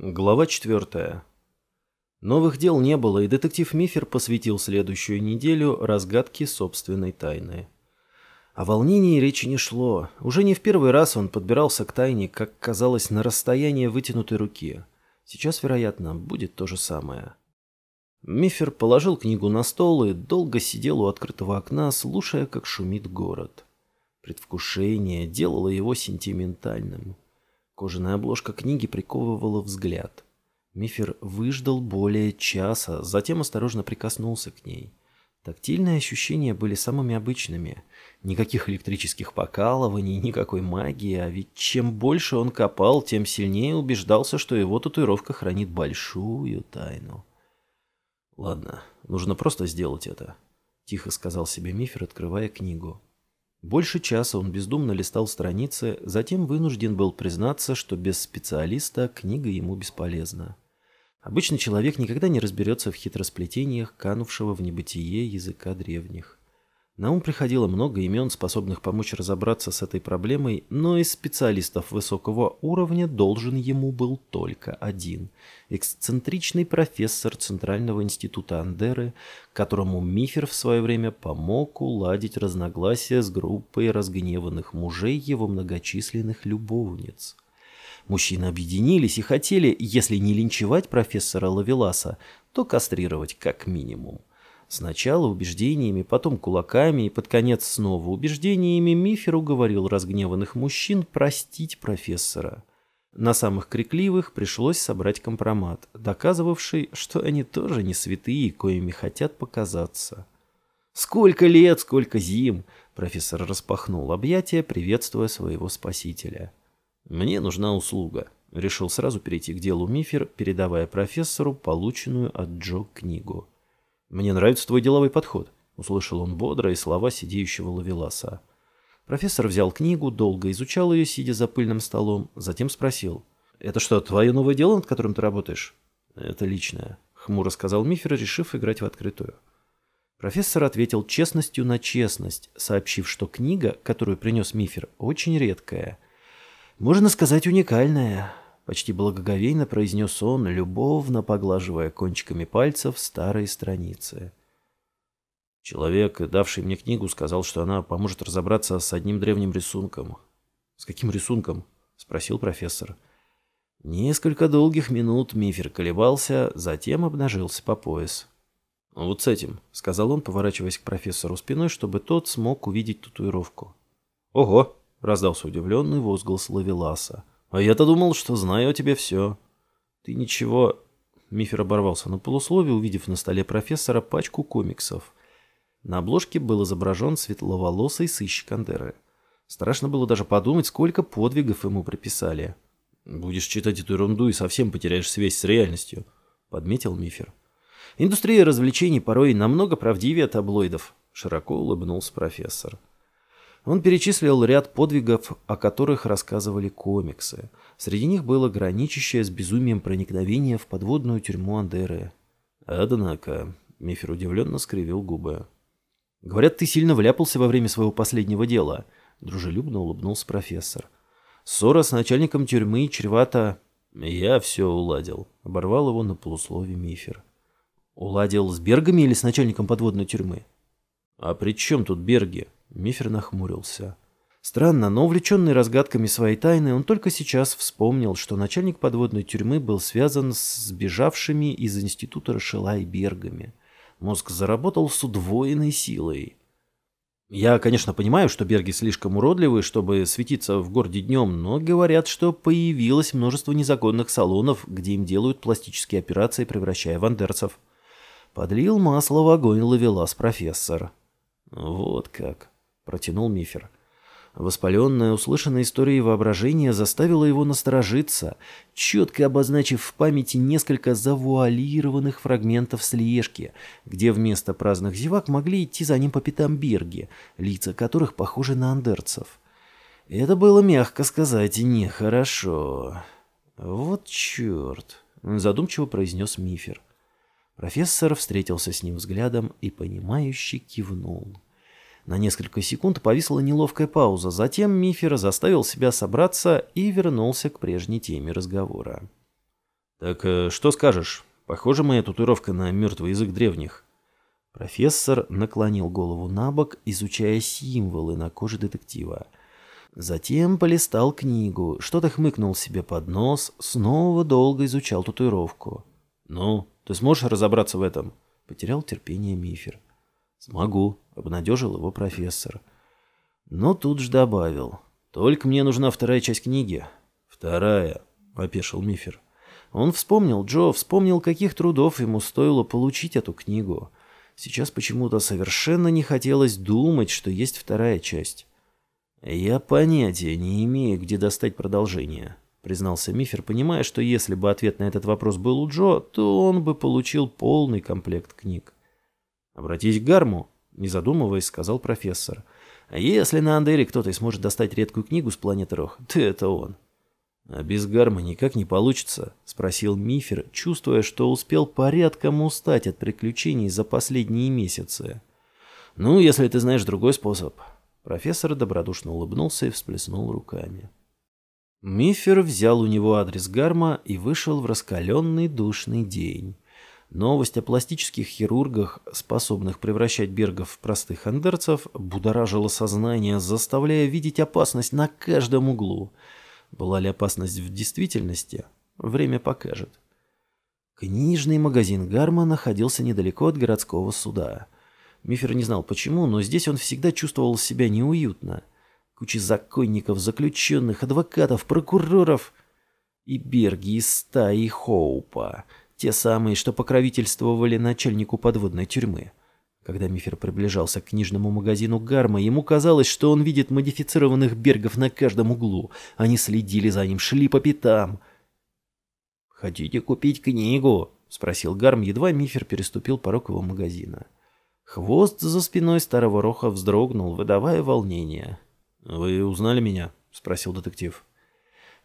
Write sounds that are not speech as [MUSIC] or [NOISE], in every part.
Глава четвертая. Новых дел не было, и детектив Мифер посвятил следующую неделю разгадке собственной тайны. О волнении речи не шло. Уже не в первый раз он подбирался к тайне, как казалось, на расстояние вытянутой руки. Сейчас, вероятно, будет то же самое. Мифер положил книгу на стол и долго сидел у открытого окна, слушая, как шумит город. Предвкушение делало его сентиментальным. Кожаная обложка книги приковывала взгляд. Мифер выждал более часа, затем осторожно прикоснулся к ней. Тактильные ощущения были самыми обычными. Никаких электрических покалываний, никакой магии, а ведь чем больше он копал, тем сильнее убеждался, что его татуировка хранит большую тайну. «Ладно, нужно просто сделать это», — тихо сказал себе Мифер, открывая книгу. Больше часа он бездумно листал страницы, затем вынужден был признаться, что без специалиста книга ему бесполезна. Обычный человек никогда не разберется в хитросплетениях, канувшего в небытие языка древних. На ум приходило много имен, способных помочь разобраться с этой проблемой, но из специалистов высокого уровня должен ему был только один – эксцентричный профессор Центрального института Андеры, которому Мифер в свое время помог уладить разногласия с группой разгневанных мужей его многочисленных любовниц. Мужчины объединились и хотели, если не линчевать профессора Лавеласа, то кастрировать как минимум. Сначала убеждениями, потом кулаками и под конец снова убеждениями Мифер уговорил разгневанных мужчин простить профессора. На самых крикливых пришлось собрать компромат, доказывавший, что они тоже не святые, коими хотят показаться. «Сколько лет, сколько зим!» Профессор распахнул объятия, приветствуя своего спасителя. «Мне нужна услуга», — решил сразу перейти к делу Мифер, передавая профессору полученную от Джо книгу. «Мне нравится твой деловой подход», — услышал он бодрые слова сидеющего Лавеласа. Профессор взял книгу, долго изучал ее, сидя за пыльным столом, затем спросил. «Это что, твое новое дело, над которым ты работаешь?» «Это личное», — хмуро сказал Мифер, решив играть в открытую. Профессор ответил честностью на честность, сообщив, что книга, которую принес Мифер, очень редкая. «Можно сказать, уникальная. Почти благоговейно произнес он, любовно поглаживая кончиками пальцев старые страницы. Человек, давший мне книгу, сказал, что она поможет разобраться с одним древним рисунком. «С каким рисунком?» — спросил профессор. Несколько долгих минут Мифер колебался, затем обнажился по пояс. «Вот с этим», — сказал он, поворачиваясь к профессору спиной, чтобы тот смог увидеть татуировку. «Ого!» — раздался удивленный возглас Лавеласа. А я-то думал, что знаю о тебе все. Ты ничего... Мифер оборвался на полусловие, увидев на столе профессора пачку комиксов. На обложке был изображен светловолосый сыщик Андеры. Страшно было даже подумать, сколько подвигов ему приписали. «Будешь читать эту ерунду и совсем потеряешь связь с реальностью», — подметил Мифер. «Индустрия развлечений порой намного правдивее таблоидов», — широко улыбнулся профессор. Он перечислил ряд подвигов, о которых рассказывали комиксы. Среди них было граничащее с безумием проникновение в подводную тюрьму Андеры. Однако, Мифер удивленно скривил губы. «Говорят, ты сильно вляпался во время своего последнего дела», — дружелюбно улыбнулся профессор. «Ссора с начальником тюрьмы чревата...» «Я все уладил», — оборвал его на полуслове Мифер. «Уладил с Бергами или с начальником подводной тюрьмы?» «А при чем тут Берги?» Мифер нахмурился. Странно, но увлеченный разгадками своей тайны, он только сейчас вспомнил, что начальник подводной тюрьмы был связан с сбежавшими из института Рашела и Бергами. Мозг заработал с удвоенной силой. Я, конечно, понимаю, что Берги слишком уродливы, чтобы светиться в городе днем, но говорят, что появилось множество незаконных салонов, где им делают пластические операции, превращая вандерцев. Подлил масло в огонь ловелас профессор. Вот как протянул Мифер. Воспаленная услышанной историей воображения заставила его насторожиться, четко обозначив в памяти несколько завуалированных фрагментов слежки, где вместо праздных зевак могли идти за ним по пятам Берги, лица которых похожи на андерцев. Это было, мягко сказать, нехорошо. «Вот черт!» — задумчиво произнес Мифер. Профессор встретился с ним взглядом и, понимающе кивнул. На несколько секунд повисла неловкая пауза, затем Мифер заставил себя собраться и вернулся к прежней теме разговора. «Так э, что скажешь? Похожа моя татуировка на мертвый язык древних?» Профессор наклонил голову на бок, изучая символы на коже детектива. Затем полистал книгу, что-то хмыкнул себе под нос, снова долго изучал татуировку. «Ну, ты сможешь разобраться в этом?» Потерял терпение Мифер. «Смогу», — обнадежил его профессор. Но тут же добавил. «Только мне нужна вторая часть книги». «Вторая», — опешил Мифер. Он вспомнил Джо, вспомнил, каких трудов ему стоило получить эту книгу. Сейчас почему-то совершенно не хотелось думать, что есть вторая часть. «Я понятия не имею, где достать продолжение», — признался Мифер, понимая, что если бы ответ на этот вопрос был у Джо, то он бы получил полный комплект книг. «Обратись к Гарму», — не задумываясь, сказал профессор. «А если на Андере кто-то сможет достать редкую книгу с планеты Рох, [LAUGHS] то это он». «А без Гарма никак не получится?» — спросил Мифер, чувствуя, что успел порядком устать от приключений за последние месяцы. «Ну, если ты знаешь другой способ». Профессор добродушно улыбнулся и всплеснул руками. Мифер взял у него адрес Гарма и вышел в раскаленный душный день. Новость о пластических хирургах, способных превращать бергов в простых андерцев, будоражила сознание, заставляя видеть опасность на каждом углу — была ли опасность в действительности? Время покажет. Книжный магазин Гарма находился недалеко от городского суда. Мифер не знал почему, но здесь он всегда чувствовал себя неуютно. Куча законников, заключенных, адвокатов, прокуроров и Берги из стаи Хоупа. Те самые, что покровительствовали начальнику подводной тюрьмы. Когда Мифер приближался к книжному магазину Гарма, ему казалось, что он видит модифицированных бергов на каждом углу. Они следили за ним, шли по пятам. «Хотите купить книгу?» — спросил Гарм, едва Мифер переступил порог его магазина. Хвост за спиной старого роха вздрогнул, выдавая волнение. «Вы узнали меня?» — спросил детектив.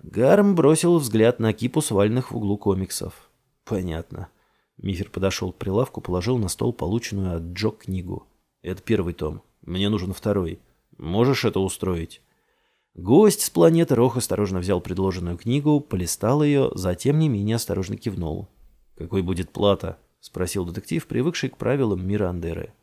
Гарм бросил взгляд на кипу свальных в углу комиксов. «Понятно». Мифер подошел к прилавку, положил на стол полученную от Джо книгу. «Это первый том. Мне нужен второй. Можешь это устроить?» Гость с планеты Рох осторожно взял предложенную книгу, полистал ее, затем не менее осторожно кивнул. «Какой будет плата?» — спросил детектив, привыкший к правилам мира Андеры.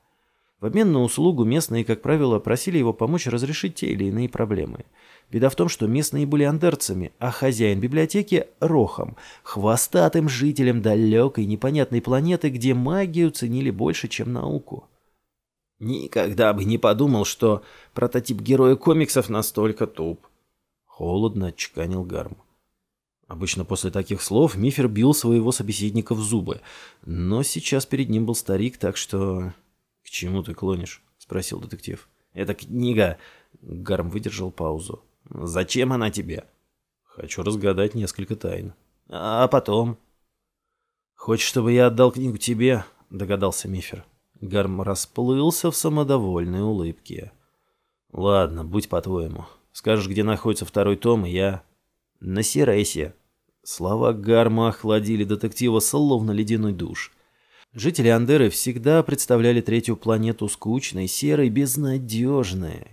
В обмен на услугу местные, как правило, просили его помочь разрешить те или иные проблемы. Беда в том, что местные были андерцами, а хозяин библиотеки — рохом, хвостатым жителем далекой непонятной планеты, где магию ценили больше, чем науку. Никогда бы не подумал, что прототип героя комиксов настолько туп. Холодно отчеканил Гарм. Обычно после таких слов Мифер бил своего собеседника в зубы, но сейчас перед ним был старик, так что «К чему ты клонишь?» — спросил детектив. «Это книга...» — Гарм выдержал паузу. «Зачем она тебе?» «Хочу разгадать несколько тайн». «А потом?» «Хочешь, чтобы я отдал книгу тебе?» — догадался Мифер. Гарм расплылся в самодовольной улыбке. «Ладно, будь по-твоему. Скажешь, где находится второй том, и я...» «На Сиресе». Слова Гарма охладили детектива словно ледяной душ. Жители Андеры всегда представляли третью планету скучной, серой, безнадежной.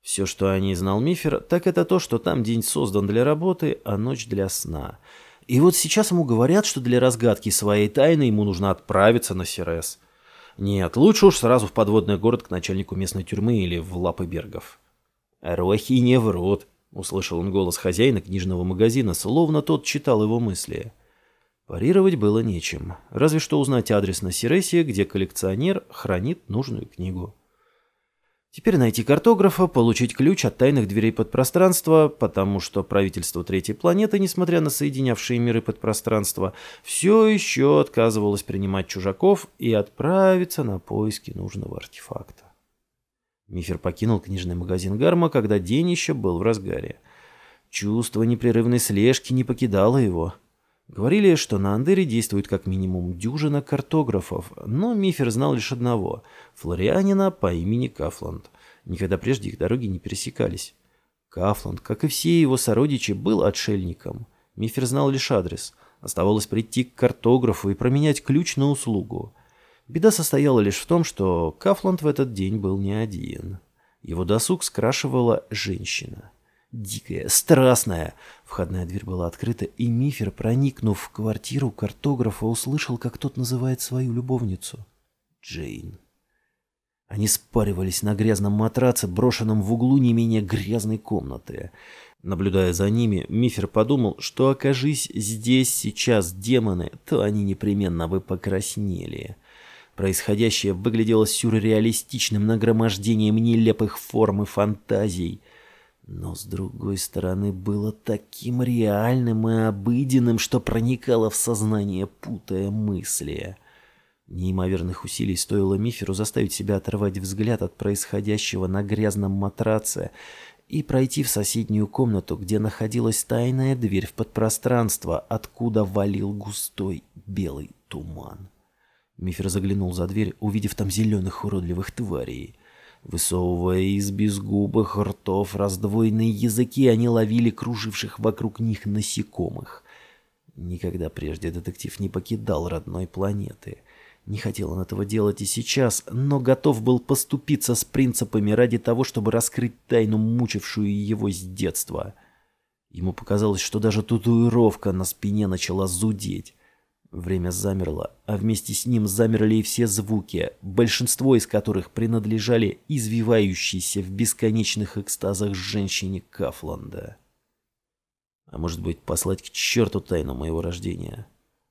Все, что о ней знал Мифер, так это то, что там день создан для работы, а ночь для сна. И вот сейчас ему говорят, что для разгадки своей тайны ему нужно отправиться на Сирес. Нет, лучше уж сразу в подводный город к начальнику местной тюрьмы или в лапы бергов. «Рохи не врут», — услышал он голос хозяина книжного магазина, словно тот читал его мысли. Парировать было нечем, разве что узнать адрес на Сиресе, где коллекционер хранит нужную книгу. Теперь найти картографа, получить ключ от тайных дверей подпространства, потому что правительство третьей планеты, несмотря на соединявшие миры подпространства, все еще отказывалось принимать чужаков и отправиться на поиски нужного артефакта. Мифер покинул книжный магазин Гарма, когда день еще был в разгаре. Чувство непрерывной слежки не покидало его. Говорили, что на Андере действует как минимум дюжина картографов, но Мифер знал лишь одного – флорианина по имени Кафланд. Никогда прежде их дороги не пересекались. Кафланд, как и все его сородичи, был отшельником. Мифер знал лишь адрес. Оставалось прийти к картографу и променять ключ на услугу. Беда состояла лишь в том, что Кафланд в этот день был не один. Его досуг скрашивала женщина. Дикая, страстная. Входная дверь была открыта, и Мифер, проникнув в квартиру картографа, услышал, как тот называет свою любовницу. Джейн. Они спаривались на грязном матраце, брошенном в углу не менее грязной комнаты. Наблюдая за ними, Мифер подумал, что окажись здесь сейчас демоны, то они непременно бы покраснели. Происходящее выглядело сюрреалистичным нагромождением нелепых форм и фантазий. Но, с другой стороны, было таким реальным и обыденным, что проникало в сознание, путая мысли. Неимоверных усилий стоило Миферу заставить себя оторвать взгляд от происходящего на грязном матраце и пройти в соседнюю комнату, где находилась тайная дверь в подпространство, откуда валил густой белый туман. Мифер заглянул за дверь, увидев там зеленых уродливых тварей. Высовывая из безгубых ртов раздвоенные языки, они ловили круживших вокруг них насекомых. Никогда прежде детектив не покидал родной планеты. Не хотел он этого делать и сейчас, но готов был поступиться с принципами ради того, чтобы раскрыть тайну, мучившую его с детства. Ему показалось, что даже татуировка на спине начала зудеть. Время замерло, а вместе с ним замерли и все звуки, большинство из которых принадлежали извивающейся в бесконечных экстазах женщине Кафланда. А может быть, послать к черту тайну моего рождения?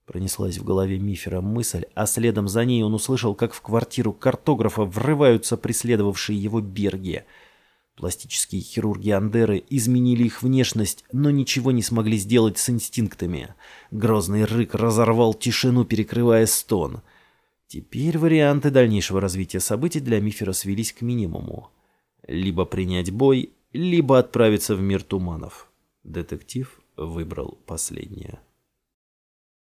Пронеслась в голове Мифера мысль, а следом за ней он услышал, как в квартиру картографа врываются преследовавшие его берги — Пластические хирурги Андеры изменили их внешность, но ничего не смогли сделать с инстинктами. Грозный рык разорвал тишину, перекрывая стон. Теперь варианты дальнейшего развития событий для Мифера свелись к минимуму. Либо принять бой, либо отправиться в мир туманов. Детектив выбрал последнее.